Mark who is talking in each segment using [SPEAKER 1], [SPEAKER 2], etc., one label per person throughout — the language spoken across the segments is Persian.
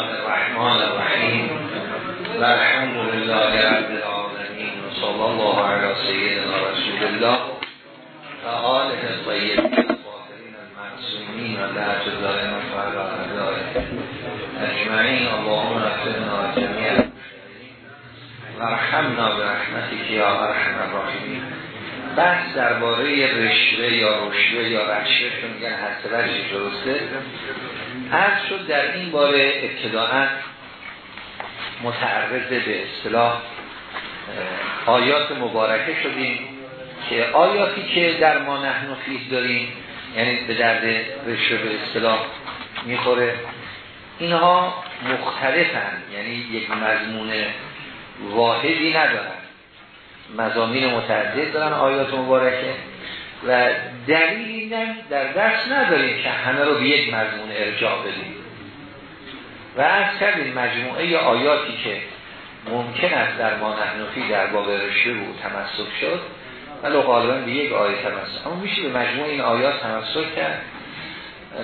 [SPEAKER 1] الله الرحمن الرحیم و الحمد لله رب العالمین و صلی الله علی سیدنا رسول الله و آله طیبین الطاهرین المعصومین و لعت دائم فعلا اعدائه اجمعین اللهم رحمنا جميعا. و رحمنا به رحمتی یا ارحم الراحمین بحث درباره رشوه یا رشوه یا رشوه که میگن هر درسته. عرض شد در این باره ابتداعا متعرض به اصطلاح آیات مبارکه شدیم که آیاتی که در ما نحن فیه داریم یعنی به درد رشوه به اصطلاح می‌خوره. اینها مختلفن یعنی یک مضمون واحدی ندارن. مزامین متعدد دارن آیات مبارکه. و دلیلی در دست نداریم که همه رو به یک مضمون ارجاع بدیم. و از کردیم مجموعه آیاتی که ممکن است در ما نحنفی در باب رشوه بود تمسک شد ولو غالبا به یک آیه تمسک. اما میشه به مجموعه این آیات تمسک کرد.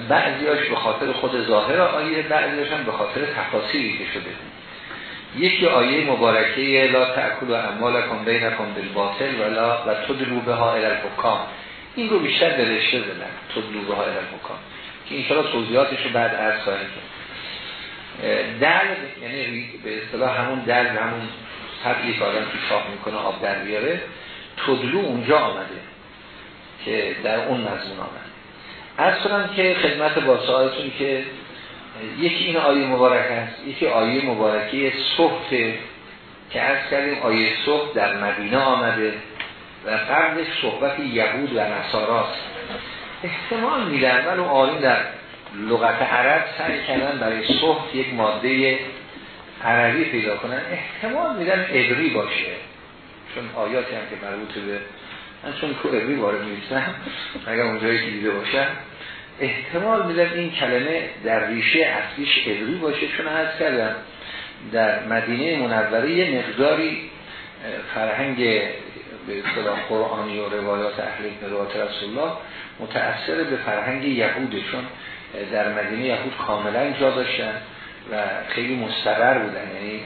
[SPEAKER 1] بعضیاش به خاطر خود ظاهر آیه بعضیاش هم به خاطر تفاصیلی که شده. یکی آیه مبارکه لا تأکل و اموالکم بینکم بالباطل ولا و تدلو بها الالحکام این رو بیشتر به رشته زدن تدلو بها الالحکام که اینشالا توضیحاتش رو بعد عرض خواهیم کرد. دل یعنی به اصطلاح همون دل همون طبعی که آدم تو چاپ می‌کنه آب در بیاره تدلو اونجا آمده که در اون مضمون آمده. از کنم که خدمت با سوالتون که یکی این آیه مبارک است یکی آیه مبارکه صحف که از کردیم آیه صحف در مدینه آمده و قبلش صحبت یهود و نصاراست. احتمال میدن ولی آیه در لغت عرب سعی کردن برای صحف یک ماده عربی پیدا کنن. احتمال میدن عبری باشه چون آیاتی هم که مربوط به من چون که عبری وارد میشتم اگر اونجایی که دیده باشم. احتمال میدن این کلمه در ریشه اصلیش عبری باشه چون از کردم در مدینه منوره یه مقداری فرهنگ به اصطلاح قرآنی و روایات اهل روایات رسول الله متأثر به فرهنگ یهوده چون در مدینه یهود کاملا جا داشتن و خیلی مستقر بودن. یعنی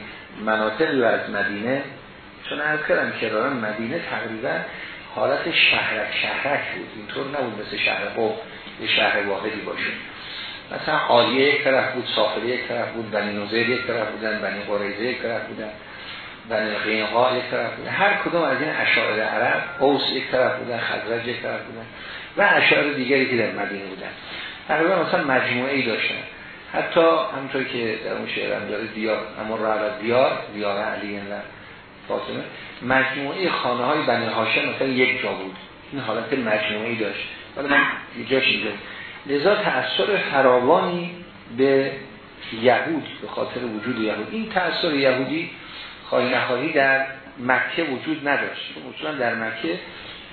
[SPEAKER 1] مناطقی از مدینه چون از کردم که مدینه تقریبا حالت شهرک شهرک بود. اینطور نبود مثل شهر قوم یه شهر واحدی باشه. مثلا عالیه یک طرف بود ساخره یک طرف بود بنی نوزیر یک طرف بودن بنی قریزه یک طرف بودن بنی قینقا یک طرف بودن. هر کدوم از این اشاعر عرب اوس یک طرف بودن خزرج یک طرف بودن و اشاعر دیگری که در مدینه بودن. تقریبا مثلا مجموعه ای داشتن. حتی همونطور که در اون شعر هم داره دیار اما را دیار دیار علی و فاطمه. مجموعه خانه های بنی هاشم مثلا یک جا بود. این حالت مجموعه ای داشت. ولی من جاش اینجا لذا تأثیر فراوانی به یهود به خاطر وجود یهود. این تأثیر یهودی خواهی نخواهی در مکه وجود نداشت. اصولا در مکه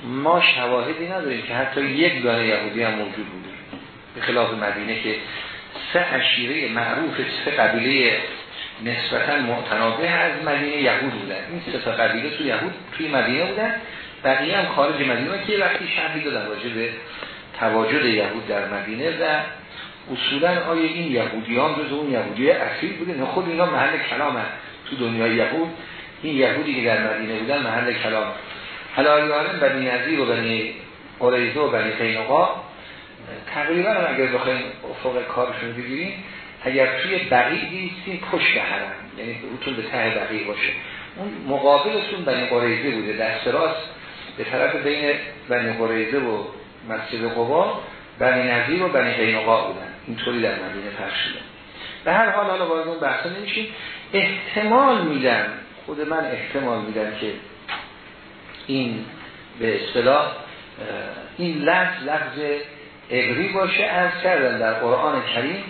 [SPEAKER 1] ما شواهدی نداریم که حتی یک دانه یهودی هم موجود بوده. به خلاف مدینه که سه اشیره معروف سه قبیله نسبتا معتنابه از مدینه یهود بودن. این سه تا قبیله توی یهود توی مدینه بودن. بقیه هم خارج مدینه که وقتی شهری دادن راجع به تواجد یهود در مدینه و اصولا آیا این یهودیان جز اون یهودی اصیل بوده؟ نه خود اینا محل کلام هست تو دنیای یهود این یهودی که در مدینه بودن محل کلام. حلالیان بنی نظیر و بنی قریزه و بنی قینقا تقریبا اگر بخوایم افق کارشون بگیریم اگر توی بقیه بیستیم پشت حرم یعنی روتون به ته بقیه باشه. اون مقابلتون بنی قریزه بوده. دست راست به طرف بین بنی قریزه و مسجد قبا بنی نظیر و بنی قینقا بودن. اینطوری در مدینه پخش به هر حال حالا باید اون بحثا نمیشیم. احتمال میدن خود من احتمال میدم که این به اصطلاح این لفظ لفظ عبری باشه. از کردن در قرآن کریم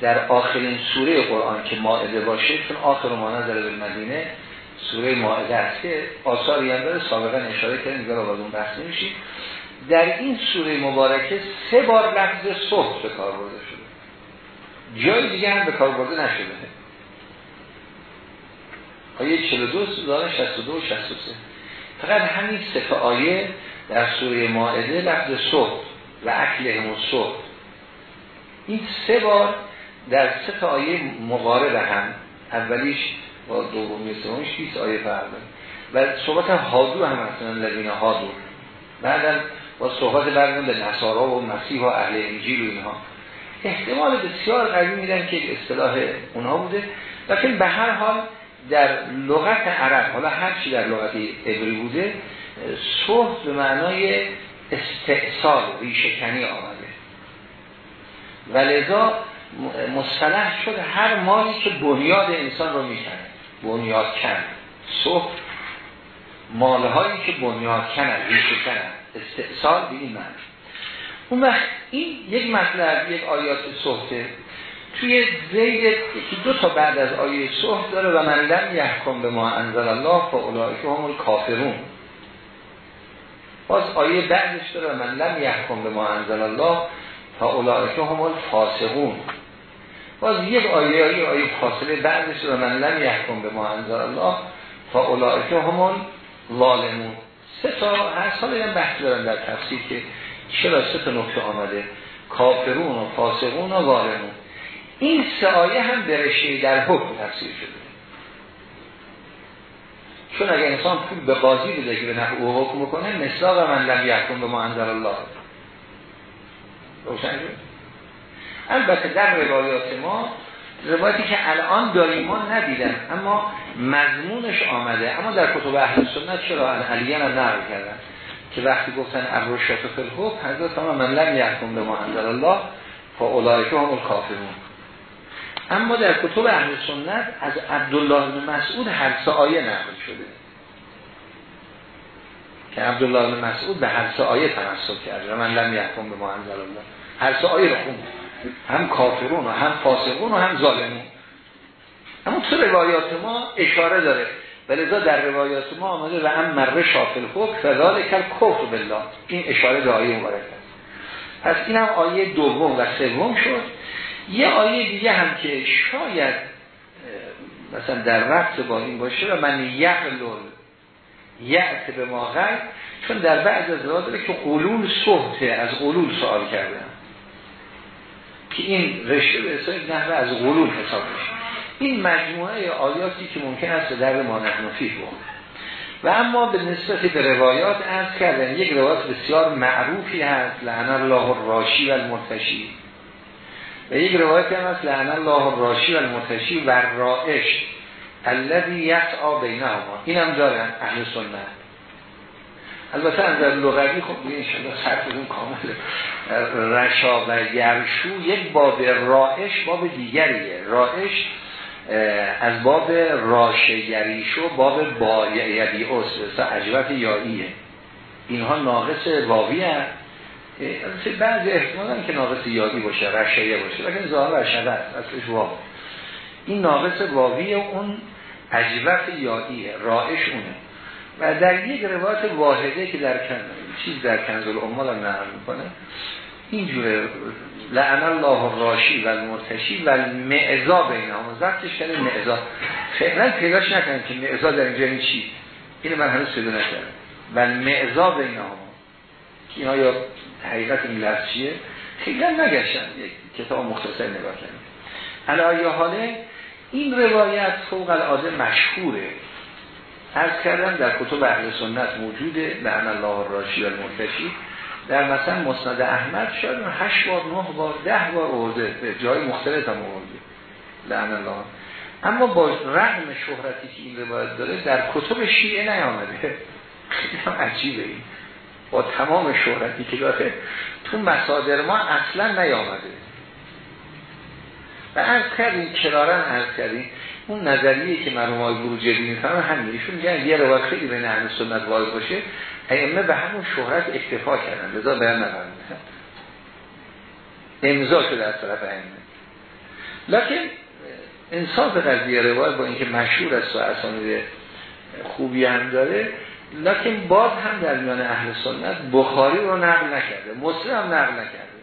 [SPEAKER 1] در آخرین سوره قرآن که ماعده باشه چون آخر ما نظر به مدینه سوره ماعده است که آثاری هم داره سابقا اشاره کردیم دیگه رو اون بحث نمیشیم. در این سوره مبارکه سه بار لفظ صحب به کار برده شده. جای دیگه هم به کار برده نشده. آیه 42 داره 62 و 63 فقط همین سه آیه در سوره ماعده لفظ صحب و اکل صحب این سه بار در سه تا آیه مقارب هم اولیش با دومی سومیش 20 آیه فرق و صحبت هادو هم هستن لذین هادو بعدم با صحبت برمیان به نصارا و مسیح و اهل انجیل و اینها. احتمال بسیار قوی میدن که اصطلاح اونها بوده. لیکن به هر حال در لغت عرب حالا هر چی در لغت عبری بوده صحب به معنای استحصال ریشکنی آمده. و لذا مصطلح شد هر مالی که بنیاد انسان رو می‌کنه بنیاد کن. صحب مالهایی که بنیاد کنن ریشه کنن استحصال به این معنی. اون وقت این یک مطلب یک آیات صحبه توی زید یکی دو تا بعد از آیه صحب داره و من لم یحکم به ما انزل الله که هم کافرون باز آیه بعدش داره و من لم یحکم به ما انزل الله که هم فاسقون باز یک آیه آیه آیه فاصله بعدش داره من لم یحکم به ما انزل الله که هم ظالمون. سه تا هر سال هم بحث دارن در تفسیر که چرا سه تا نکته آمده. کافرون و فاسقون و ظالمون. این سه آیه هم برشته در حکم تفسیر شده. چون اگر انسان پول به قاضی بده که به نفع او حکم کنه مثلا من لم یحکم به ما انزل الله. روشن البته در روایات ما روایتی که الان داریم ما ندیدن اما مضمونش آمده. اما در کتب اهل سنت چرا علیان هم نقل کردن؟ که وقتی گفتن الرشات فی الحکم حضرت من لم یحکم به ما انزل الله فاولئک هم الکافرون اما در کتب اهل سنت از عبدالله بن مسعود هر سه آیه نقل شده. که عبدالله بن مسعود به هر سه آیه تمسک کرد و من لم یحکم به ما انزل الله. هر سه آیه رو خوند. هم کافرون و هم فاسقون و هم ظالمون. اما تو روایات ما اشاره داره. ولذا در روایات ما آمده و هم مره شافل حکم فذالک کفر بالله. این اشاره به آیه مبارک است. پس این هم آیه دوم و سوم شد. یه آیه دیگه هم که شاید مثلا در رفت با این باشه و من یعلل یعت به ما غیر چون در بعض از داره که قلول صحته از قلول سوال کردن که این رشته به حساب نحوه از قلول حساب بشه این مجموعه آیاتی که ممکن است در ما بود و اما به نسبت به روایات از کردن یک روایات بسیار معروفی هست لعن الله راشی و المرتشی. و یک روایت هم هست لعن الله راشی و المرتشی و رائش الذی یسعا این هم دارن اهل سنت. البته از در لغوی خب این صرف اون کامل رشا و یرشو یک باب رائش باب دیگریه. رائش از باب راشگریشو باب با یدی است عجبت یاییه اینها ناقص واوی هست بعضی احتمال که ناقص یادی باشه رشیه باشه لیکن ظاهر رشده است اصلش واو. این ناقص واوی اون عجبت یادیه رائش اونه. و در یک روایت واحده که در کن... چیز در کنز الامال هم نقل می‌کنه اینجوره لعن الله راشی و المرتشی و المعزا بین هم. زبطش کنه معزا. فعلا پیداش نکنه که معزا در اینجا این چی؟ اینو من هنوز پیدا نکردم. و المعزا بین هم. که اینا یا حقیقت این چیه؟ خیلی نگشتن. یک کتاب مختصر نگاه کنیم علایه حاله این روایت فوق العاده مشهوره. از کردم در کتب اهل سنت موجوده لعن الله راشی و المرتشی. در مثلا مسند احمد شاید هشت بار نه بار ده بار ارده به جای مختلف هم ارده لعن الله. اما با رغم شهرتی که این روایت داره در کتب شیعه نیامده. خیلی هم عجیبه این. با تمام شهرتی که داره تو مسادر ما اصلا نیامده. و از کردیم کرارن از کردیم. اون نظریه که مرحوم های بروجردی می‌فهمن همین ایشون میگن یه روایت خیلی بین اهل سنت واضح باشه. ائمه به همون شهرت اکتفا کردن. لذا بیان نفرمودن امضا شده از طرف ائمه. لکن انصاف قضیه روایت با اینکه مشهور است و اسانید خوبی هم داره لکن باز هم در میان اهل سنت بخاری رو نقل نکرده مسلم هم نقل نکرده.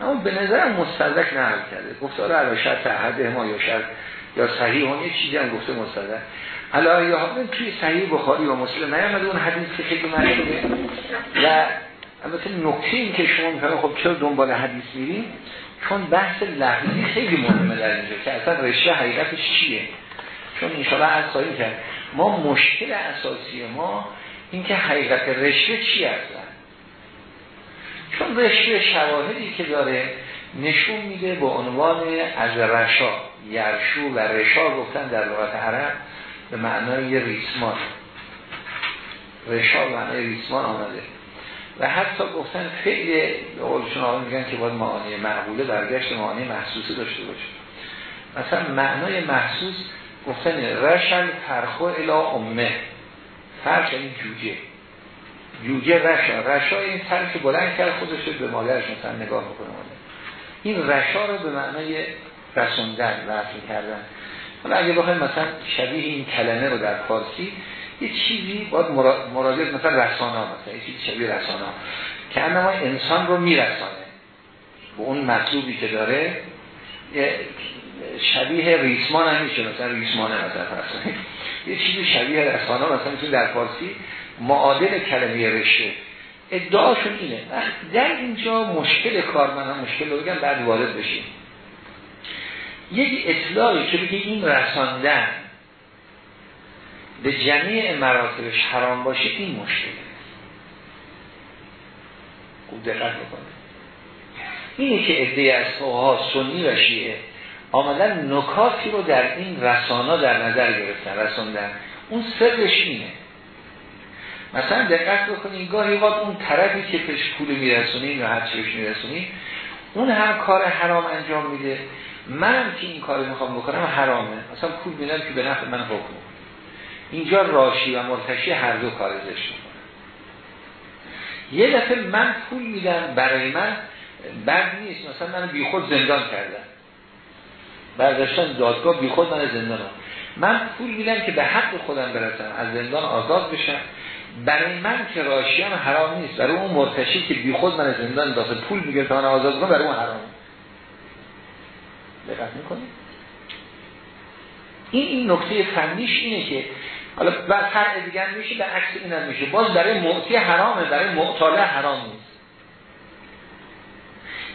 [SPEAKER 1] اما به نظرم مستدرک نقل کرده. گفته آره علا شرط احد ما یا شرط یا صحیح اون یه چیزی هم گفته مستدرک علا یا توی صحیح بخاری و مسلم نیامده اون حدیث که خیلی مشهوره و البته نکته این که شما می‌فهمید خب چرا دنبال حدیث میریم چون بحث لحظی خیلی مهمه در اینجا که اصلا رشته حقیقتش چیه؟ چون انشاءالله از کرد. ما مشکل اساسی ما اینکه حقیقت رشته چی هستن چون رشته شواهدی که داره نشون میده به عنوان از رشا. یرشو و رشا گفتن در لغت عرب به معنای ریسمان. رشا معنای ریسمان آمده. و حتی گفتن فعل به قولشون آقا میگن که باید معانی معقوله برگشت معانی محسوسی داشته باشه. مثلا معنای محسوس گفتن رشن فرخو الا امه. فرش این جوجه. جوجه رشا. رشا این سر که بلند کرد خودش به مادرش مثلا نگاه می‌کنه. این رشا رو به معنای رسوندن وصل کردن. حالا اگه بخوایم مثلا شبیه این کلمه رو در فارسی یه چیزی باید مراجعه مثلا رسانا مثلا یه چیزی شبیه رسانا. که انما انسان رو میرسانه. به اون مطلوبی که داره شبیه ریسمان هم میشه. مثلا ریسمانه مثلا فرسانه یه چیزی شبیه رسانا مثلا مثلا در فارسی معادل کلمه رشته. ادعاشون اینه. در اینجا مشکل کار من هم مشکل رو بگم بعد وارد بشیم. یک اطلاعی که بگه این رساندن به جمعی مراتبش حرام باشه این مشکله. خوب دقت بکنه اینه که ادعای از ها سنی و شیعه آمدن نکاتی رو در این رسانا در نظر گرفتن رساندن. اون سرش اینه. مثلا دقت بکنید گاهی وقت اون طرفی که پش پول میرسونیم یا هر چیش میرسونیم اون هم کار حرام انجام میده. منم که این کار می‌خوام بکنم حرامه. مثلا پول میدم که به نفع من حکم اینجا راشی و مرتشی هر دو کار زشت یه دفعه من پول میدم برای من بد نیست. مثلا من بی خود زندان کردم. برداشتن دادگاه بی خود من زندان. من پول میدم که به حق خودم برسم. از زندان آزاد بشم. برای من که راشیم حرام نیست برای اون مرتشی که بی خود من زندان داخل پول میگه تا من آزاد کنم برای اون حرام. دقت می‌کنید این این نکته فنیش اینه که حالا بعد هر دیگر میشه به عکس این میشه. باز برای معطی حرامه برای معطاله حرام نیست.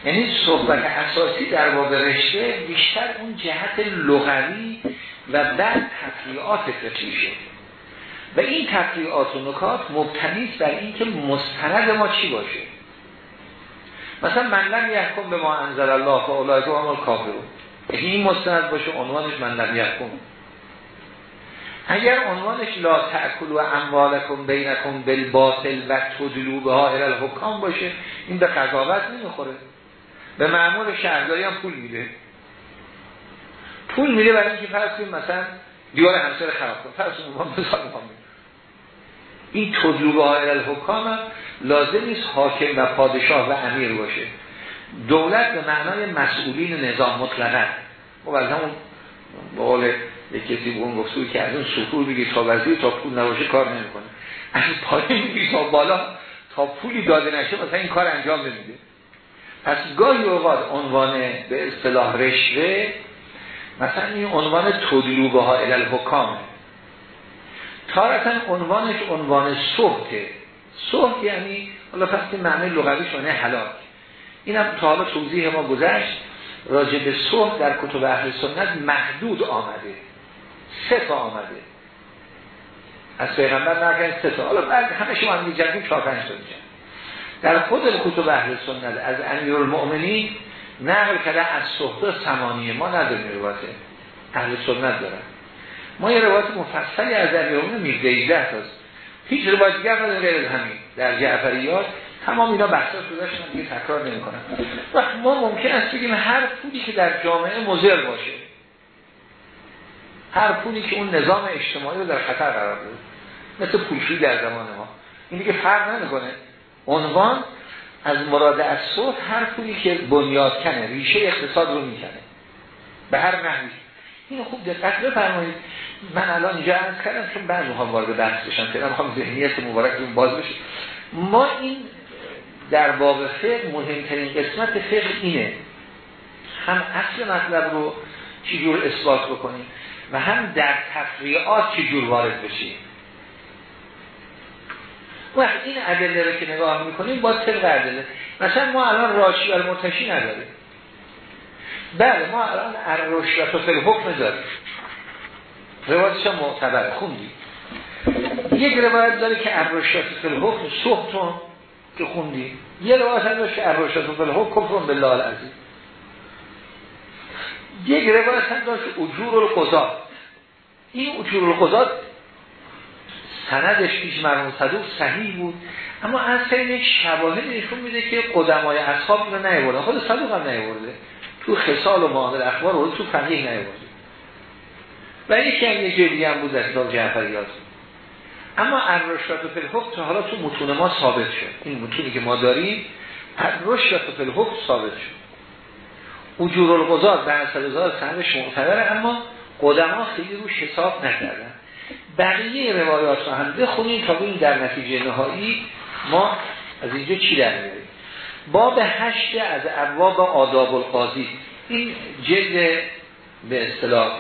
[SPEAKER 1] یعنی صحبت اساسی در باب رشته بیشتر اون جهت لغوی و بعد تفریعات فقهی و این تفریعات و نکات مبتنیست بر اینکه مستند ما چی باشه. مثلا من لم یحکم به ما انزل الله و اولئک هم کافرون این مستند باشه عنوانش من لم یحکم. اگر عنوانش لا و اموالکم بینکم بالباطل و تدلو بها الى الحکام باشه این به قضاوت نمی‌خوره. به معمول شهرداری هم پول میده. پول میده برای اینکه فرض مثلا دیوار همسر خراب کن. فرض کنیم این تجربه های الحکام هم لازم نیست حاکم و پادشاه و امیر باشه. دولت به معنای مسئولین نظام مطلقه و از همون بقول یک کسی به اون گفتوی که از اون سفور بگی تا وزیر تا پول نباشه کار نمی‌کنه. از پایین بگی تا بالا تا پولی داده نشه مثلا این کار انجام نمیده. پس گاهی اوقات عنوان به اصطلاح رشوه مثلا این عنوان تدلوبه ها الالحکامه تارتا عنوانش عنوان صحته صحت یعنی حالا این معنی لغوی شونه حلاک اینم تا حالا توضیح ما گذشت. راجع به صحت در کتب اهل سنت محدود آمده. سه تا آمده. از پیغمبر نگن سه تا. حالا بعد همه شما هم میجردیم چهار پنج تا میشن در خود کتب اهل سنت از امیر المؤمنین نقل کرده از صحبت سمانیه ما نداریم روایت اهل سنت دارن. ما یه روایت مفصلی از امیرالمومنین میگه ده تاست هیچ روایت دیگر نداره غیر همین. در جعفریات تمام اینا بحثا شده دیگه تکرار نمی‌کنن و ما ممکن است بگیم هر پولی که در جامعه مضر باشه هر پولی که اون نظام اجتماعی رو در خطر قرار بده مثل پولشویی در زمان ما این دیگه فرق نمی‌کنه. عنوان از مراد از هر پولی که بنیاد کنه ریشه اقتصاد رو می‌کنه. به هر نحوی. این خوب دقت بفرمایید. من الان اینجا عرض کردم چون بعد می‌خوام وارد بحث بشم. که می‌خوام ذهنیت مبارک باز بشه. ما این در باب فقه مهمترین قسمت فقه اینه. هم اصل مطلب رو چجور اثبات بکنیم و هم در تفریعات چجور وارد بشیم. وقت این ادله رو که نگاه می‌کنیم با طبق ادله مثلا ما الان راشی و المرتشی نداریم. بله ما الان الرشوت و فلحکم داریم. روایتش هم معتبر خوندیم یک روایت داره که الرشوت و فلحکم سختون که خوندیم یه روایت هم داره که الرشوت و فلحکم کفرون بالله العظیم. یک روایت هم که اجور القضات این اجور القضات سندش پیش مرمون صدوق صحیح بود اما از یک شواهد نشون میده که قدمای اصحاب رو نیاوردن. خود صدوق هم نیاورده. تو خصال و معادل اخبار رو تو فقیه نیاورده و یکی هم یه جدی هم بود در کتاب جعفریات اما الرشد و فلحق تا حالا تو متون ما ثابت شد. این متونی که ما داریم الرشد و فلحق ثابت شد. اجور القضات به اصل هزار سندش معتبره اما قدما خیلی روش حساب نکردن. بقیه روایات رو هم بخونیم تا ببینیم در نتیجه نهایی ما از اینجا چی در میاریم باب هشت از ابواب آداب القاضی این جلد به اصطلاح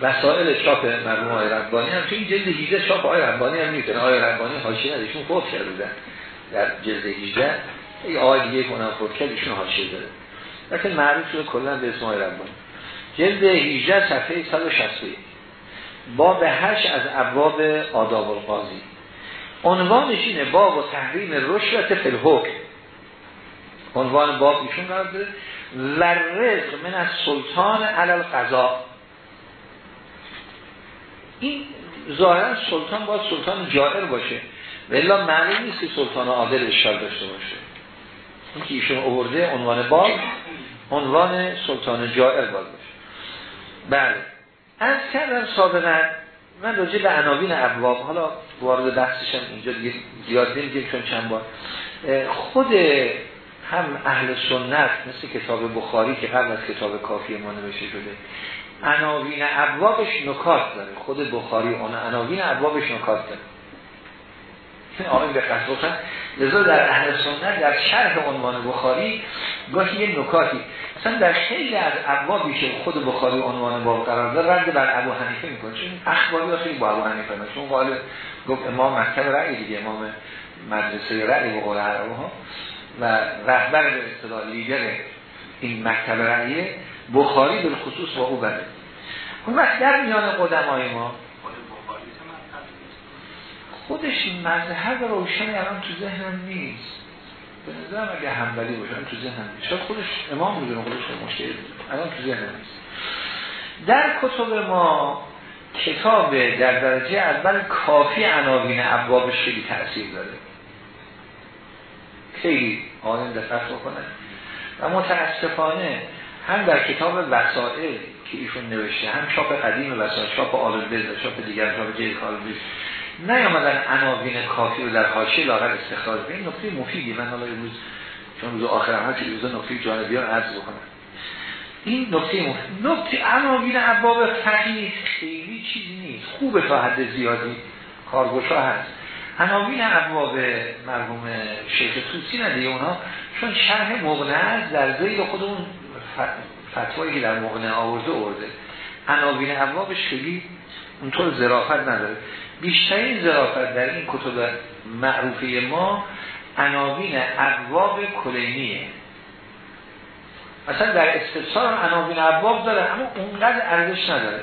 [SPEAKER 1] وسائل چاپ مرحوم آقای ربانی هم تو این جلد 18 چاپ آقای ربانی هم می‌کنه آقای ربانی حاشیه نداشون فوت کرده در جلد 18 ای آقای دیگه کنم فوت کرد ایشون حاشیه داره. لیکن معروف شده کلا به اسم آقای ربانی. جلد 18 صفحه 161 باب هشت از ابواب آداب القاضی عنوانش اینه باب و تحریم رشوت فلحکم عنوان باب ایشون قرار داره و رزق من از سلطان علال قضا این ظاهرا سلطان باید سلطان جائر باشه ولی معلوم نیست که سلطان عادل اشکال داشته باشه. این که ایشون اوورده عنوان باب عنوان سلطان جائر باشه. بله. از کردم سابقا من راجع به عناوین ابواب حالا وارد بحثشم اینجا دیگه زیاد نمیگیم چون چند بار. خود هم اهل سنت مثل کتاب بخاری که قبل از کتاب کافی ما نوشته شده عناوین ابوابش نکات داره. خود بخاری اون عناوین ابوابش نکات داره. آمین به بکنن لذا در اهل سنت در شرح عنوان بخاری گاهی یه نکاتی. مثلا در خیلی از ابوابی که خود بخاری عنوان باب قرار داره رد بر ابو حنیفه می‌کنه. چون اخباری ها خیلی با ابو حنیفه می‌کنه چون قال گفت امام مکتب رأی دیگه امام مدرسه رأی به قول ها و رهبر به اصطلاح لیدر این مکتب رأیه بخاری به خصوص با او بده. اون وقت در میان قدمای ما خودش این مذهب روشنی الان تو ذهنم نیست. به نظرم اگه همبلی باشه تو نیست. شاید خودش امام می‌دونه خودش مشکل الان تو ذهنم نیست. در کتب ما کتاب در درجه اول کافی عناوین ابوابش خیلی تاثیر داره. خیلی آدم دقت بکنه. و متاسفانه هم در کتاب وسائل که ایشون نوشته هم چاپ قدیم وسائل چاپ آل چاپ دیگر چاپ جیل نیامدن عناوین کافی رو در حاشیه لاغر استخراج این نکته مفیدی. من حالا امروز چون روز آخر هم که روز نکته جانبیان عرض بکنم. این نکته مفید نکته عناوین ابواب فقیه خیلی چیزی نیست. خوبه تا حد زیادی کارگوشا هست. عناوین ابواب مرحوم شیخ توسی نده اونها چون شرح مغنه در زیر خودمون فتوایی که در مغنه آورده آورده. عناوین ابوابش خیلی اونطور ظرافت نداره. بیشترین ظرافت در این کتب معروفه ما عناوین ابواب کلینیه. مثلا در استفسار عناوین ابواب داره اما اونقدر ارزش نداره.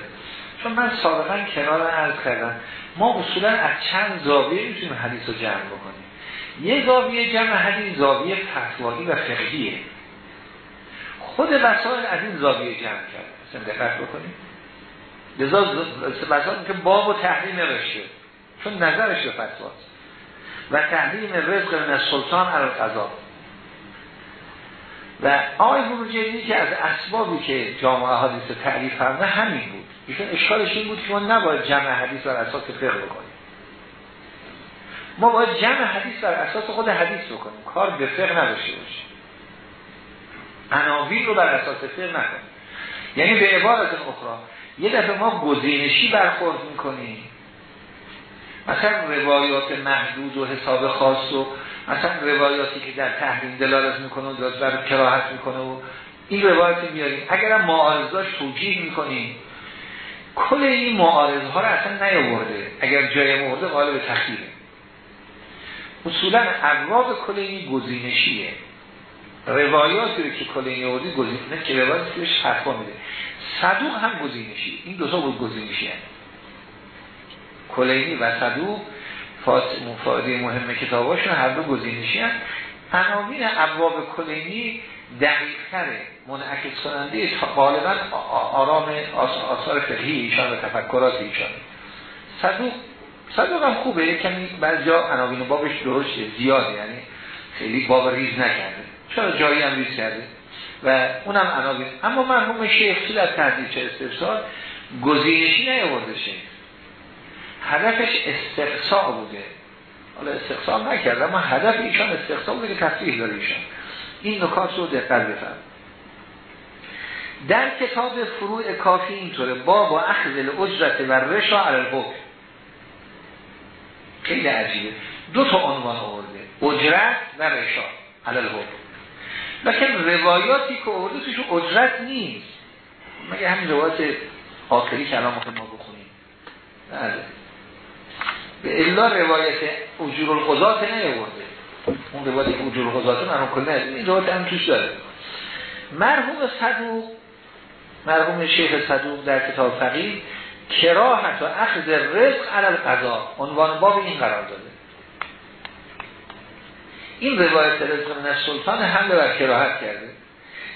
[SPEAKER 1] چون من سابقا کنار عرض کردم ما اصولا از چند زاویه می‌تونیم حدیث رو جمع بکنیم. یه زاویه جمع حدیث زاویه فتوایی و فقهیه. خود وسائل از این زاویه جمع کرد مثلا دقت بکنیم. لذا وسائل که باب و تحریم نوشته چون نظرش به فتواست و تحریم رزق من سلطان علی قضا و آقای بروجردی که از اسبابی که جامعه حدیث تعریف فرمه همین بود. ایشون اشکالش این بود که ما نباید جمع حدیث بر اساس فقه بکنیم. ما باید جمع حدیث بر اساس خود حدیث بکنیم. کار به فقه نداشته باشیم عناوین رو بر اساس فقه نکنیم. یعنی به عبارت اخرى یه دفعه ما گزینشی برخورد می‌کنیم. مثلا روایات محدود و حساب خاص و مثلا روایاتی که در تحریم دلالت می‌کنه و در کراهت می‌کنه و این روایت میاریم. اگر معارضاش توجیه می‌کنیم کل این معارض ها رو اصلا نیاورده. اگر جای مورده غالب تخییره اصولا ابواب کل این گزینشیه. روایاتی رو که کلینی آوردی گزینه که روایاتی که بهش میده. صدوق هم گزینشی. این دو تا بود گزینشی هم. کلینی و صدوق مفاده مهم کتاباشون هر دو گزینشی هم عناوین ابواب کلینی دقیق تره منعکس کننده غالبا آرام آثار فقهی ایشان و تفکرات ایشان. صدوق صدوق هم خوبه. کمی بعض جا عناوین بابش درسته. زیاده. یعنی خیلی باب ریز نکرده. چرا جایی هم ریز کرده و اونم عناوین اما مرحوم شیخ چی در چه استفسار؟ گزینشی نیاورده شیخ. هدفش استقصاء بوده. حالا استقصاء نکرده اما هدف ایشان استقصاء بوده که تصریح داره ایشان. این نکات رو دقت بفرم در کتاب فروع کافی اینطوره. با با اخذ الاجرت و رشا علی خیلی عجیبه. دو تا عنوان آورده. اجرت و رشا علی لیکن روایاتی که آورده توش اجرت نیست. مگه همین روایت آخری که الان ما بخونیم؟ بله. به الا روایت اجور القضات نیورده اون روایت اجور القضات مرحوم کنه این روایت هم توش داره. مرحوم صدوق مرحوم شیخ صدوق در کتاب فقیه کراهت و اخذ رزق علی القضا عنوان باب این قرار داده. این روایت رزق من سلطان حمله بر کراهت کرده.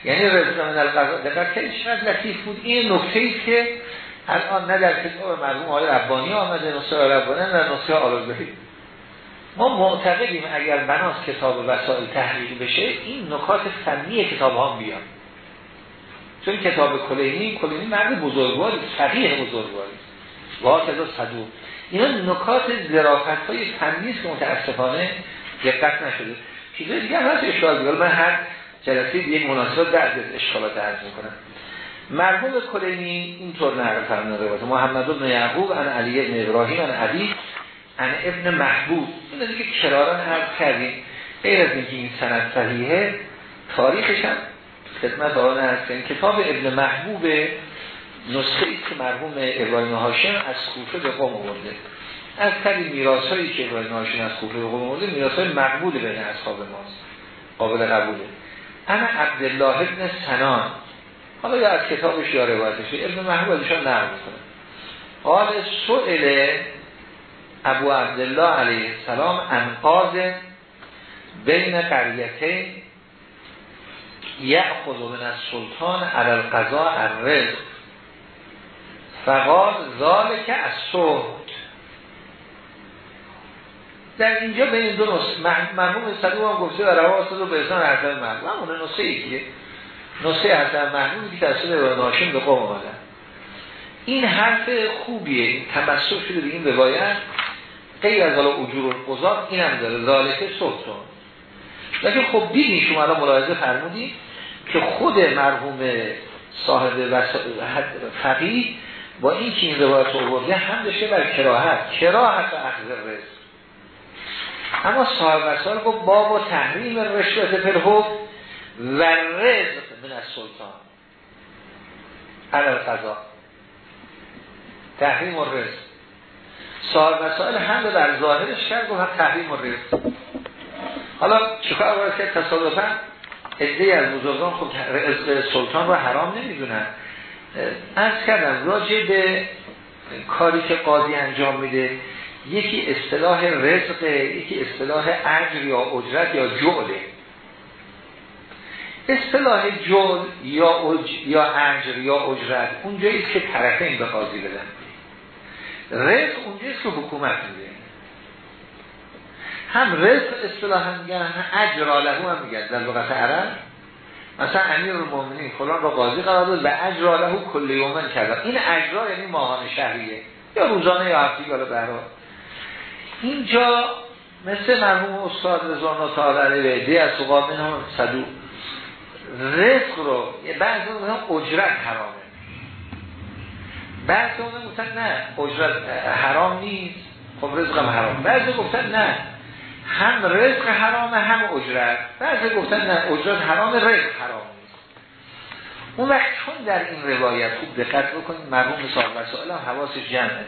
[SPEAKER 1] یعنی رزق من القضا دقیق که چقدر لطیف بود. این نکته ای که الان نه در کتاب مرحوم آقای ربانی آمده نسخه ربانی نه در نسخه آلوزهی ما معتقدیم اگر بناس کتاب وسائل تحریک بشه این نکات فنی کتاب ها بیان چون کتاب کلینی کلینی مرد بزرگواری فقیه بزرگواری. واقعا صدوق. اینا نکات ظرافت های فنی که متاسفانه دقت نشده چیزای دیگه هست اشکال دیگه. من هر جلسه یک مناسبت در اشکالات عرض می‌کنم. مرحوم کلینی اینطور نقل فرموده روایت محمد بن یعقوب ان علی بن ابراهیم ان علی ان ابن محبوب. این دیگه کراران عرض کردیم. غیر از اینکه این سند صحیحه تاریخش هم خدمت آن هستیم کتاب ابن محبوب نسخه ای که مرحوم ابراهیم هاشم از کوفه به قوم آورده. از کلی میراث هایی که ابراهیم هاشم از کوفه به قوم آورده میراث های مقبول بین اصحاب ماست. قابل قبوله. انا عبدالله ابن سنان. حالا یا از کتابش یا روایتش. ابن محبوب ازشان نقل می‌کنه. قال سئل ابو عبدالله علیه السلام انقاض بین قریتین یأخذ من از سلطان علی القضاء الرزق. فقال ذالک از صحت در اینجا به این دو نسخه مرحوم صدوق هم گفته و رواه رو به اسان حسن محمود. اون نسخه ای که نسخه حسن محمود که تصویر به ناشم به قوم آمدن. این حرف خوبیه این تمسک شده به این روایت. غیر از حالا اجور القضات این هم داره. ذالک سلطان. لیکن خب دیدین شما را ملاحظه فرمودید که خود مرحوم صاحب فقیه با این که این روایت آورده هم داشته بر کراهت. کراهت و اخذ رزق. اما صاحب وسائل گفت باب و تحریم رشوت پرهو و رزق من از سلطان. علال قضا. تحریم و رزق. صاحب وسائل هم در ظاهرش کرد گفت تحریم و رزق. حالا چکار باید که تصادفا ادهی از بزرگان خب سلطان رو حرام نمی‌دونن. از کردم راجع به کاری که قاضی انجام میده یکی اصطلاح رزق یکی اصطلاح اجر یا اجرت یا جعله اصطلاح جعل یا, اج... یا اجر یا اجرت اونجاییست که طرفین به قاضی بدن. رزق اونجاییست که حکومت میده. هم رزق اصطلاحا میگن هم اجرا لهو هم میگن در لغت عرب مثلا امیر المومنین فلان را قاضی قرار داد و اجرا لهو کل یومن کرد این اجرا یعنی ماهان شهریه یا روزانه یا هفتی حالا برای اینجا مثل مرحوم استاد رضا تعالی به دی از سقاب هم صدو رزق رو بعضی هم اجرت حرامه. بعضی اون گفتن نه اجرت حرام نیست. خب رزق هم حرام. بعضی گفتن نه هم رزق حرامه هم اجرت. بعضی گفتن نه اجرت حرام رزق حرام نیست اون وقت چون در این روایت خوب دقت بکنید مرحوم صاحب وسائل هم حواس جمعه.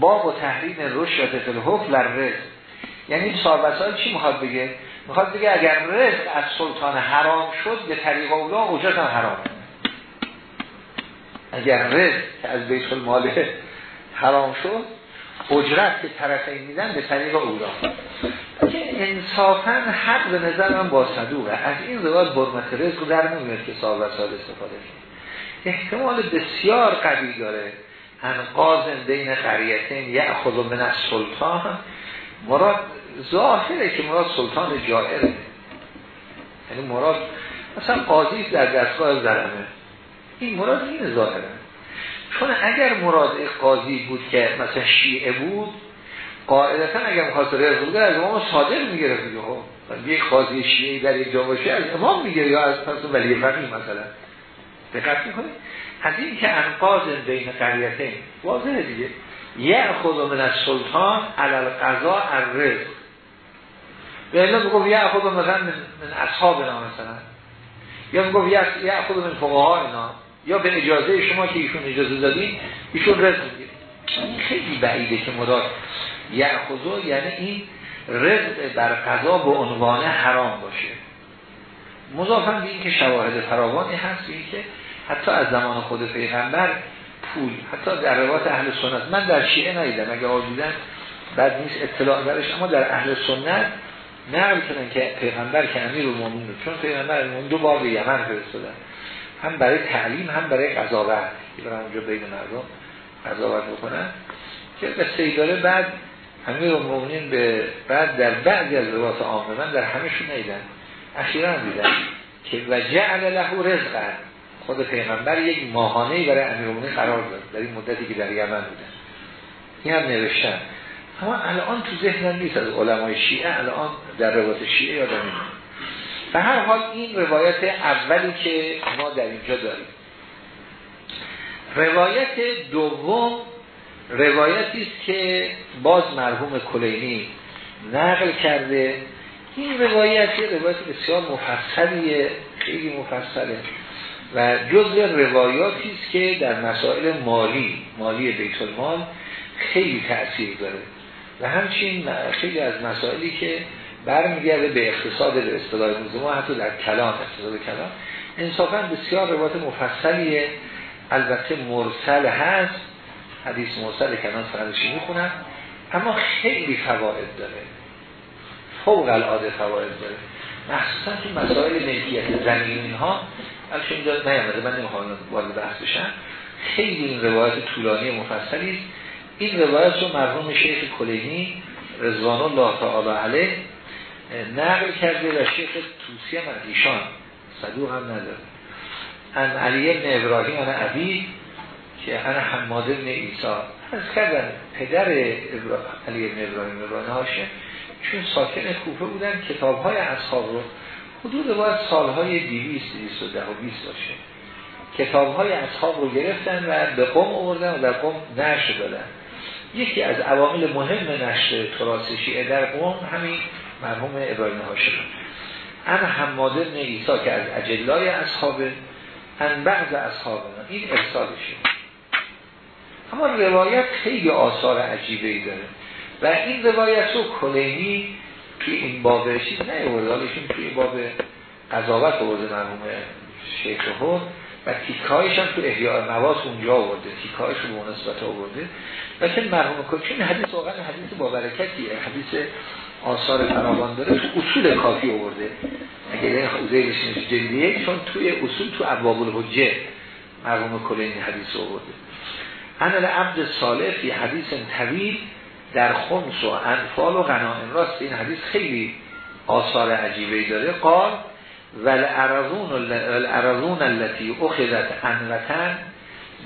[SPEAKER 1] باب و تحریم رشد و رزق. یعنی صاحب وسائل چی می‌خواد بگه؟ می‌خواد دیگه اگر رزق از سلطان حرام شد به طریق اولا اجرت هم حرام اگر که از بیت المال حرام شد اجرت که طرفین میدن به طریق اولا. انصافا حق به نظر من با صدوقه از این روایت برمت رزق در نمیاد که صاحب وسائل استفاده کنه. احتمال بسیار قوی داره انقاض بین قریتین یأخذ من از سلطان مراد ظاهره که مراد سلطان جائره یعنی مراد مثلا قاضی در دستگاه زرمه. این مراد این ظاهره. چون اگر مراد قاضی بود که مثلا شیعه بود قاعدتا اگر می‌خواست رزق بوده از امام صادق می‌گرفت خب یک قاضی شیعه در یک جا باشه از امام می‌گیره یا از پس ولی فقیه مثلا. دقت می‌کنه از این که انقاض بین قریتین واضحه دیگه. یه خود من از سلطان علال قضا الرزق. به اینا بگو یه خود مثلا من اصحاب اینا مثلا. یا بگو یه خود من فقها اینا. یا به اجازه شما که ایشون اجازه دادین ایشون رزق می‌گیره این خیلی بعیده که مراد یه خودو یعنی این رزق بر قضا به عنوان حرام باشه. مضافن به این که شواهد فراوانی هست این که حتی از زمان خود پیغمبر پول حتی در روایت اهل سنت. من در شیعه ندیدم. اگه آجودن بعد نیست اطلاع درش. اما در اهل سنت نقل کنن که پیغمبر که امیر المومنین چون پیغمبر المومنین دو بار به یمن فرستادن. هم برای تعلیم هم برای قضاوت. که برای اونجا بین مردم قضاوت بکنن. که به سیداره بعد امیر المومنین به بعد در بعضی از روایات عامه من در همشون نیدن اخیرا دیدن که و جعل له رزق خود پیغمبر یک ماهانه برای امیرالمومنین قرار داد در این مدتی که در یمن بودن. این هم نوشتن. اما الان تو ذهنم نیست از علمای شیعه الان در روایت شیعه یادم نمیاد به هر حال این روایت اولی که ما در اینجا داریم. روایت دوم روایتی است که باز مرحوم کلینی نقل کرده. این روایت روایت بسیار مفصلیه خیلی مفصله. و جزء روایاتی است که در مسائل مالی مالی بیت المال خیلی تأثیر داره. و همچین خیلی از مسائلی که برمیگرده به اقتصاد به اصطلاح ما حتی در کلام اقتصاد کلام انصافا بسیار روایت مفصلیه. البته مرسل هست حدیث مرسل کنان فرنشی می‌خونم اما خیلی فواید داره. فوق العاده فواید داره. مخصوصا که مسائل ملکیت زمین اینها البته اینجا نیامده من نمی‌خوام وارد بحث بشم. خیلی این روایت طولانی مفصلی است. این روایت رو مرحوم شیخ کلینی رضوان الله تعالی علیه نقل کرده و شیخ توسی هم ایشان. صدوق هم نداره. ان علی ابن ابراهیم ان عبی که انا حماد ابن ایسا از کردن پدر علی ابن ابراهیم ابراهیم هاشه چون ساکن کوفه بودن کتاب های اصحاب رو حدود باید سالهای دیویست دیویست و ده و بیست باشه. کتاب های اصحاب رو گرفتن و به قوم آوردن و در قوم نشر دادن. یکی از عوامل مهم نشر تراث در قوم همین مرحوم ابراهیم هاشم ان حماد ابن ایسا که از اجلای اصحاب ان بعض اصحاب این ارسالشه اما روایت خیلی آثار عجیبه ای داره. و این روایت رو کلینی توی این باب چیز نه حالشون توی باب قضاوت آورده مرحوم شیخ هر و تیکایش هم تو احیاء نواس اونجا آورده تیکایش رو به نسبت آورده. لیکن مرحوم کلینی حدیث واقعا حدیث با برکتیه. حدیث آثار فراوان داره اصول کافی آورده. اگر حوزه بشینش جلدیه چون توی اصول تو ابواب الحجه مرحوم کلینی حدیث آورده. انا عبد صالح فی حدیث طویل در خمس و انفال و غنائم. راست این حدیث خیلی آثار عجیبه داره. قال والعرضون التي اخذت انوتن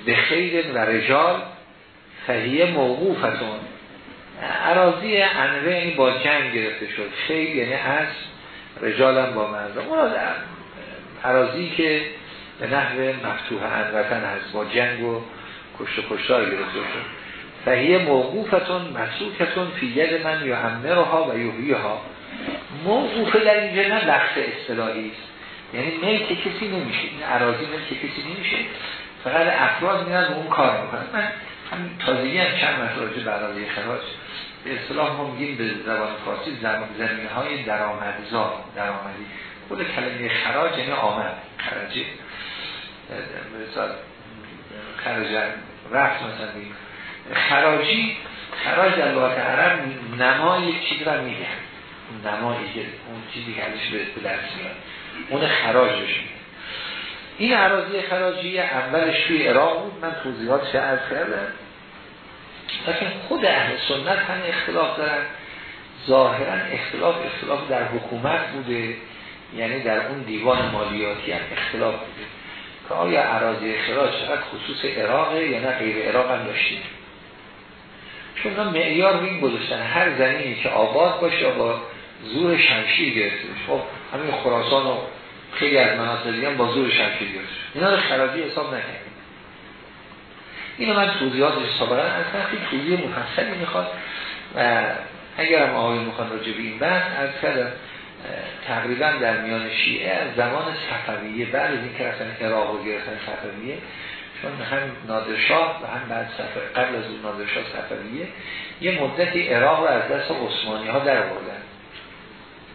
[SPEAKER 1] به خیر و رجال فهیه موقوفتون. عراضی انوه یعنی با جنگ گرفته شد. خیلی یعنی از رجالم با مردم. اون عراضی که به نحو مفتوح انوتن هست با جنگ و کشت و کشتار گرفته شد. فهیه موقوفتون مسوکتون فی ید من یا ها و یوهی ها. موقوف در اینجا نه لخت اصطلاحی است. یعنی ملک کسی نمیشه این عراضی ملک کسی نمیشه. فقط افراد میرن اون کار می‌کنن. من هم تازگی هم چند راجع به خراج به اصطلاح ما میگیم به زبان فارسی زمین های درآمدزا درآمدی. خود کلمه خراج یعنی آمد خراجی مثلا رفت مثلا. خراجی خراج در لغت عرب نمای چیز را میگن نمایی که اون چیزی که ازش به دست میاد. اون خراجش. این عراضی خراجی اولش توی عراق بود. من توضیحاتش عرض کردم. لیکن خود اهل سنت هم اختلاف دارن. ظاهرا اختلاف اختلاف در حکومت بوده. یعنی در اون دیوان مالیاتی هم اختلاف بوده. که آیا عراضی خراج خصوص عراقه یا نه غیر عراق هم داشتیم؟ چون معیار این گذاشتن هر زمینی که آباد باشه با زور شمشیر گرفته خب همین خراسان و خیلی از مناطق دیگه با زور شمشیر گرفته اینا رو خراجی حساب نکردیم. اینو من توضیحاتش سابقا اصلا خیلی توضیح مفصلی می‌خواد. و اگر هم آقای می‌خوان راجع به این بحث از کردم تقریبا در میان شیعه از زمان صفویه بعد از این که رفتن عراق و گرفتن صفویه چون هم نادرشاه و هم بعد صفر قبل از اون نادرشاه صفویه یه مدتی عراق رو از دست عثمانی ها در آوردن.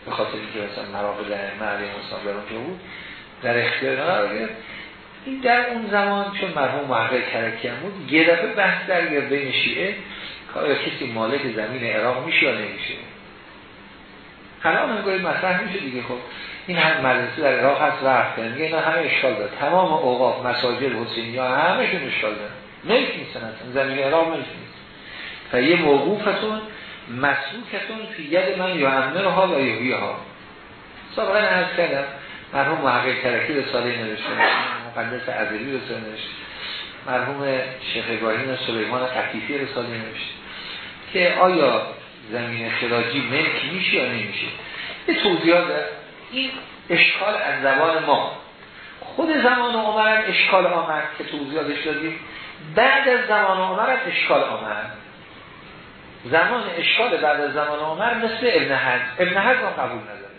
[SPEAKER 1] به خاطر اینکه مثلا مراقب معلی در اونجا بود. در اختیار قرار این در اون زمان چون مرحوم محقق کرکی هم بود یه دفعه بحث در بین شیعه که کسی مالک زمین عراق میشه یا نمیشه. الان هم گوید مطرح میشه دیگه خب. این هم مدرسه در عراق هست رفت. میگه اینا همه اشکال داره. تمام اوقاف مساجد حسینی ها همشون اشکال داره. ملک نیستن اصلا. زمین عراق ملک نیست. و یه موقوفتون مسئوکتون فی ید من یا امنه ها و یهوی ها سابقا عرض کردم مرحوم محقق ترکی رساله نوشته مقدس عزیزی رساله نوشته مرحوم شیخ ابراهیم سلیمان قطیفی رساله نوشته. که آیا زمین خراجی ملک میشه یا نمیشه؟ یه توضیحات این اشکال از زبان ما. خود زمان عمر اشکال آمد که توضیحاتش دادیم. بعد از زمان عمر اشکال آمد. زمان اشکال بعد از زمان عمر مثل ابن حج ابن هم قبول نداره.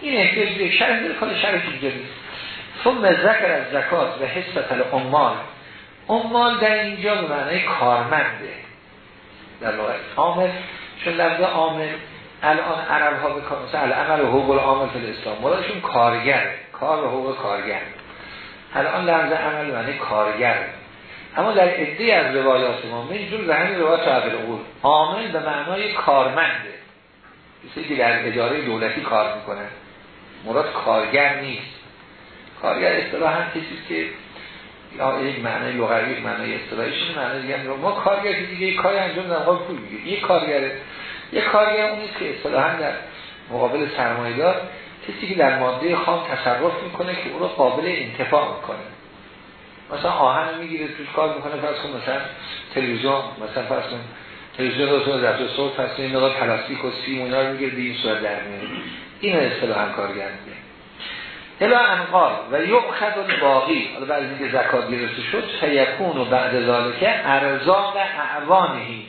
[SPEAKER 1] این احتیاج به شرح داره کار شرح نیست. ثم ذکر از زکات و حسبت الامال امال در اینجا به معنی کارمنده. در واقع عامل چون لفظ عامل الان عرب ها به کار مثلا العمل و حقوق العامل الاسلام مرادشون کارگر. کار و حقوق کارگر. الان لفظ عمل معنی کارگر. اما در عده از روایات ما من جور به همین روایات عبد العقول. عامل به معنای کارمنده. کسی که در اداره دولتی کار می‌کنه. مراد کارگر نیست. کارگر اصطلاح هم کسی که یا یک معنی لغوی یک معنی اصطلاحیش معنی دیگه ما کارگر دیگه کاری انجام دادن پول می‌گیره یک کارگره. یک کارگر اون نیست که اصطلاحا در مقابل سرمایه‌دار کسی که در ماده خام تصرف می‌کنه که او رو قابل انتفاع می‌کنه. مثلا آهن می‌گیره توش کار می‌کنه فرض کن مثلا تلویزیون مثلا فرض کن تلویزیون رو تو در صوت پس این مقدار پلاستیک و سیم و اینا رو می‌گیره به این صورت در میاره این اصطلاحا کارگر میگه الا انقال و یؤخذ باقی حالا بعد اینکه زکات گرفته شد سیکون و بعد ذالکه ارزاق اعوانهی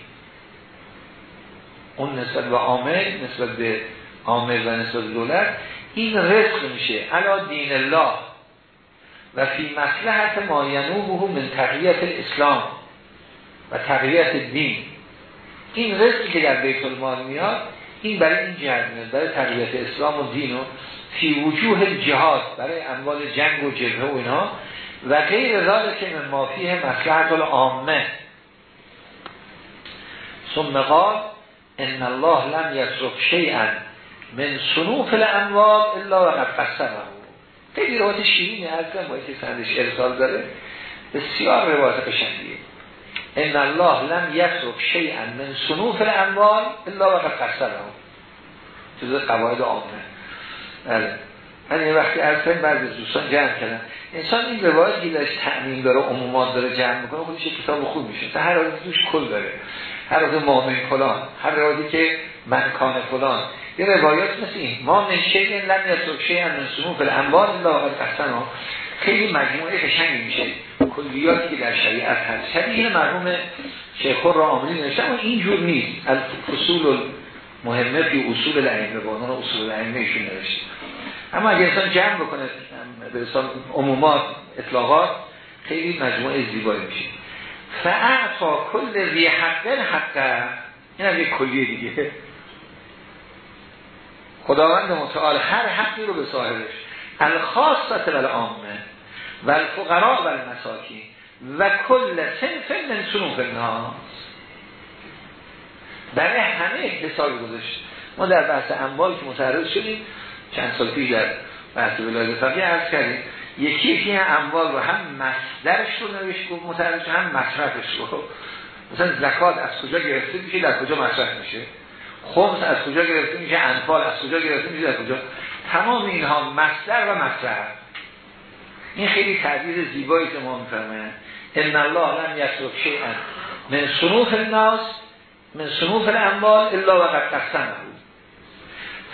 [SPEAKER 1] اون نسبت به عامل نسبت به عامل و نسبت دولت این رزق میشه. علا دین الله. و فی مسلحت ما ینوبه من تقییت الاسلام و تقییت دین. این رزقی که در بیت المال میاد این برای این جهت میاد برای تقییت اسلام و دین و فی وجوه جهاد برای اموال جنگ و جبهه و اینا. و غیر ذالک من ما فیه مسلحت العامه. ثم قال ان الله لم یترک شیئا من صنوف الاموال الا وقد قسمه خیلی روایت شیرینی هستن با اینکه سندش ارسال داره. بسیار روایت قشنگیه. ان الله لم یترک شیئا من صنوف الاموال الا وقد قسمه جز قواعد عامه. بله. من یه وقتی از کنیم بعضی دوستان جمع کردن انسان این روایتی داشت تعمیم داره عمومات داره جمع می‌کنه خودش کتاب خوب میشه تا هر روزی توش کل داره. هر روز مؤمن فلان هر روزی که منکان فلان. یه روایات مثل این. ما شیء لم یترک شیئا من صنوف الاموال الا وقد قسمه خیلی مجموعه قشنگی میشه. کلیاتی که در شریعت هست. شبیه مرحوم شیخ را آملی نوشته اما اینجور نیست. از اصول مهمه فی اصول الائمه. به عنوان اصول الائمه ایشون نوشته. اما اگر انسان جمع بکنه به عمومات اطلاقات خیلی مجموعه زیبایی میشه. فاعطا کل ذی حق حق این هم یک کلیه دیگه. خداوند متعال هر حقی رو به صاحبش. الخاصت و العامه و الفقراء و المساکین و کل سنف من سنوف الناس. برای همه اکتساب گذاشت. ما در بحث اموال که متعرض شدیم چند سال پیش در بحث ولایت فقیه عرض کردیم. یکی یکی اموال رو هم مصدرش رو نوشت گفت متعرض هم مصرفش رو. مثلا زکات از کجا گرفته میشه در کجا مصرف میشه؟ خمس از کجا گرفته میشه؟ انفال از کجا گرفته میشه؟ در کجا؟ تمام اینها مصدر و مصرف. این خیلی تعبیر زیبایی که ما میفرمایند ان الله لم یسرف شیئا من صنوف الناس من صنوف الاموال الا وقد قسمه.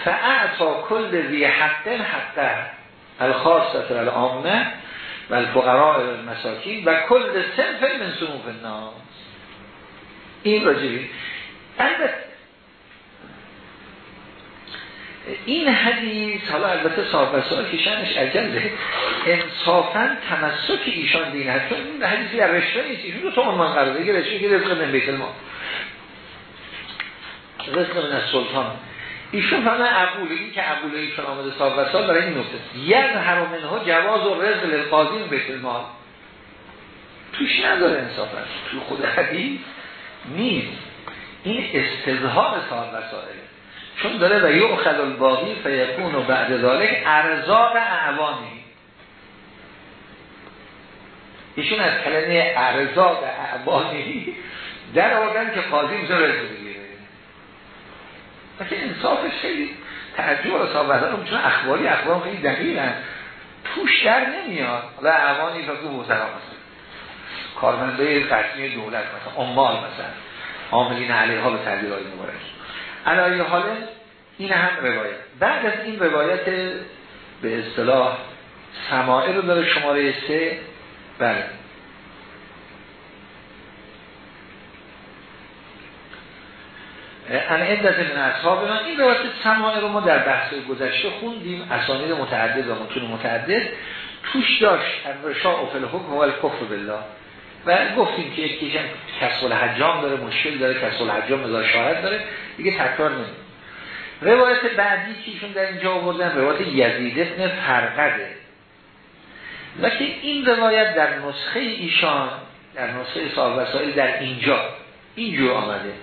[SPEAKER 1] فاعطا کل ذی حق حقه. الخاصه العامه و الفقراء و المساکین و کل سنف من صنوف الناس این راجبی البته این حدیث حالا البته صاحب وسائل که شنش عجله انصافا تمسک ایشان دین هست چون این حدیثی در رشته نیست. ایشون دو تا عنوان قرار دیگه رشته که رزق من بیت المال. رزق من از سلطان. ایشون فهمه عقول این که عقول ایشون آمده صاحب وسائل برای این نکته. یک حرامنه ها جواز و رزق للقاضی بیت المال توش نداره انصافا تو خود حدیث نیست. این استظهار صاحب وسائله چون داره و یؤخذ الباقی فیکون و بعد ذالک ارزاق اعوانی. ایشون از کلمه ارزاق اعوانی در آوردن که قاضی میشه رزق لیکن انصافش خیلی تعجب و صاحب چون اخباری اخبار خیلی دقیقن توش در نمیاد. و اعوانی فکر محترم هست کارمنده قسمی دولت مثلا عمال مثلا. عاملین علیها به تعبیر های مبارک علایه حال این هم روایت. بعد از این روایت به اصطلاح سماعه رو داره شماره سه بله ان عدت من اصحاب من این روایت سماعه رو ما در بحث گذشته خوندیم اسانید متعدد و متون متعدد. توش داشت رشا و فلحکم و الکفر بالله. و گفتیم که یکیش هم کسول حجام داره مشکل داره کسول حجام مزار شاهد داره. دیگه تکرار نمید روایت بعدی که در اینجا آوردن روایت یزید ابن فرقده لیکن این روایت در نسخه ایشان در نسخه صاحب وسائل در اینجا اینجور آمده.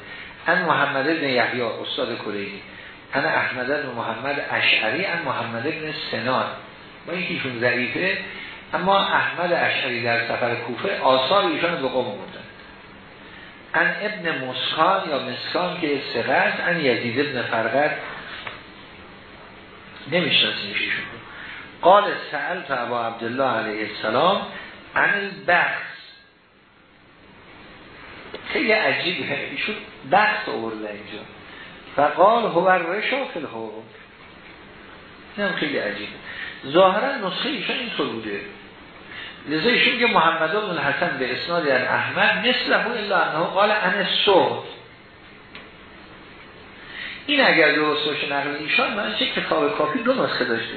[SPEAKER 1] ان محمد ابن یحیی استاد کلیمی ان احمد بن محمد اشعری ان محمد ابن سنان. با اینکه ضعیفه اما احمد اشعری در سفر کوفه آثار ایشان به قوم بودن ان ابن مسکان یا مسکان که سقط ان یزید ابن فرقت نمی‌شناسیم ایشون قال سأل تا ابا عبدالله علیه السلام عن البحث. خیلی عجیبه. ایشون بحث آورده اینجا. فقال هو رشا فی الحکم این خیلی عجیبه. ظاهرا نسخه ایشون اینطور بوده. لذا ایشون که محمد بن الحسن به اسناد در احمد مثله الا انه قال ان صوت این اگر درست باشه نقل ایشان من چه کتاب کافی دو نسخه داشته.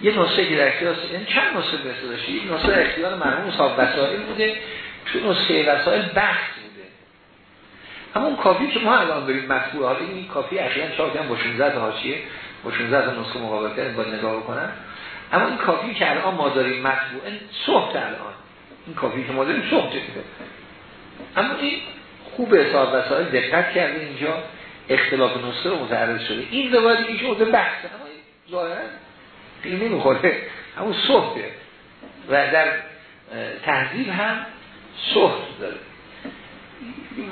[SPEAKER 1] یه نسخه که در اختیار این چند نسخه بسته داشته؟ یک نسخه اختیار مرحوم صاحب وسائل بوده. تو نسخه وسائل بحث همون کافی که ما الان داریم مطبوع حالا این کافی اخیراً چاپ با 16 تا حاشیه با 16 تا نسخه مقابل کردن با نگاه بکنن. اما این کافی که الان ما داریم مطبوع صحبت الان. این کافی که ما داریم صحبت اما این خوب حساب وسائل دقت کرده اینجا اختلاف نسخه رو متعرض شده. این روایتی که شده بحثه. اما ظاهرا خیلی نمی‌خوره همون صحبه و در تحضیب هم صحبت داره.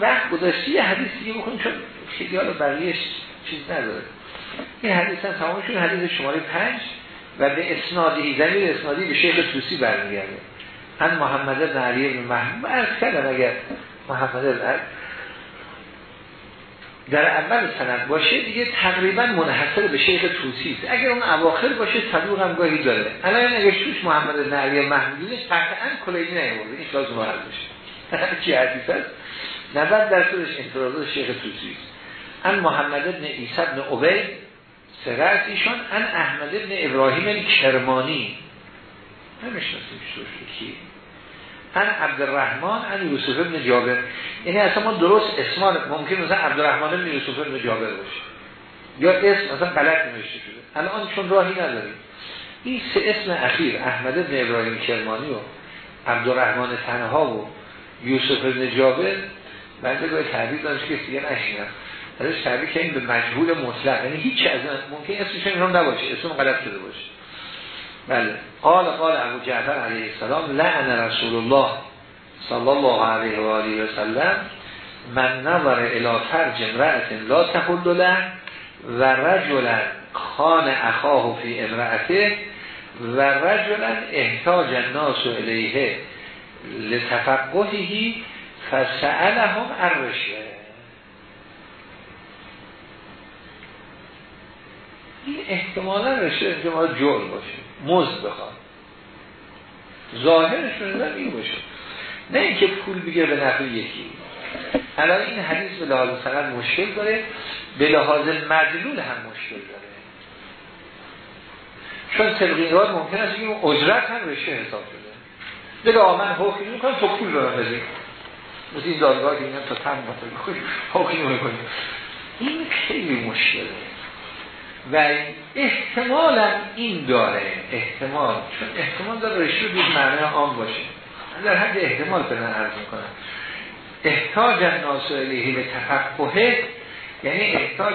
[SPEAKER 1] وقت گذاشتی یه حدیث دیگه بکنیم چون خیلی حالا بقیهش چیز نداره. این حدیث هم تمام شد حدیث شماره پنج و به اسنادی زمین اسنادی به شیخ توسی برمیگرده. هم محمد بن علی بن محمد کردم اگر محمد بن در اول سند باشه دیگه تقریبا منحصر به شیخ توسی است. اگر اون اواخر باشه صدوق هم گاهی داره. الان اگر توش محمد بن علی محمودیش قطعا کلیمی نیورده این لازم بشه. چی حدیث است 90 درصدش انفرادات شیخ توسی ان محمد بن عیسی بن عبید سرعت ایشان ان احمد ابن ابراهیم کرمانی نمی‌شناسیم شوش کی. ان عبدالرحمن ان یوسف ابن جابر. یعنی اصلا ما درست اسمان ممکن مثلا عبدالرحمن ابن یوسف ابن جابر باشه. یا اسم مثلا غلط نوشته شده. الان چون راهی نداریم. این سه اسم اخیر احمد ابن ابراهیم کرمانی و عبدالرحمن تنها و یوسف ابن جابر بنده باید تعبیر داشت که دیگه نشینم ازش که این به مجهول مطلق یعنی هیچ از ممکن اسمش هم نباشه اسم غلط شده باشه. بله. قال قال ابو جعفر علیه السلام لعن رسول الله صلی الله علیه و آله و سلم من نظر الى فرج امرأت لا تحل له و رجلا خان اخاه فی امرأته و رجلا احتاج الناس الیه. لتفقهی فسألهم الرشوه این احتمالا رشوه احتمال جور باشه. مزد بخواد. ظاهرشون این باشه. نه اینکه پول بگیره به نفع یکی. الان این حدیث به لحاظ سند مشکل داره. به لحاظ مدلول هم مشکل داره. چون طبقی ممکن است این اجرت هم رشوه حساب شده. بگه آمن حکمی می‌کنم پول رو بزید مثل این دادگاه که تا تم باید حکمی می‌کنیم. این خیلی مشکله. و احتمالا این داره. احتمال. چون احتمال داره رشوه بیش معنی عام باشه. در حد احتمال به من عرض می‌کنم. احتاج الناس الیه به تفقه یعنی احتاج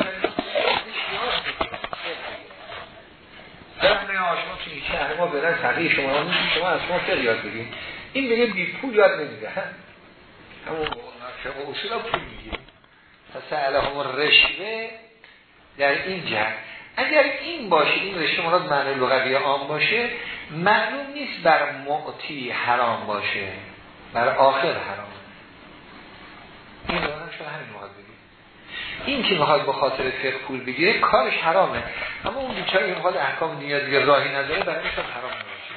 [SPEAKER 1] شهر ما برن تقیی شما شما از ما چه یاد بگیم این دیگه بی پول یاد نمیده همون شما اصولا پول میگیم پس هم رشوه در این جهت. اگر این باشه این رشته مراد معنی لغوی عام باشه معلوم نیست بر معتی حرام باشه بر آخر حرام. این دارم شما همین این که می‌خواد به خاطر فقه پول بگیره کارش حرامه. اما اون بیچاره که می‌خواد احکام دنیا دیگه راهی نداره برای حرام نمیشه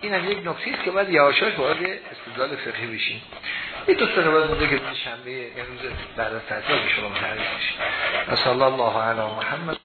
[SPEAKER 1] این هم یک نکته است که باید یواشاش وارد استدلال فقهی بشیم. این دو سه باید مونده که روز شنبه امروز بعد از تعطیل شما تعریف. صلی الله علی محمد.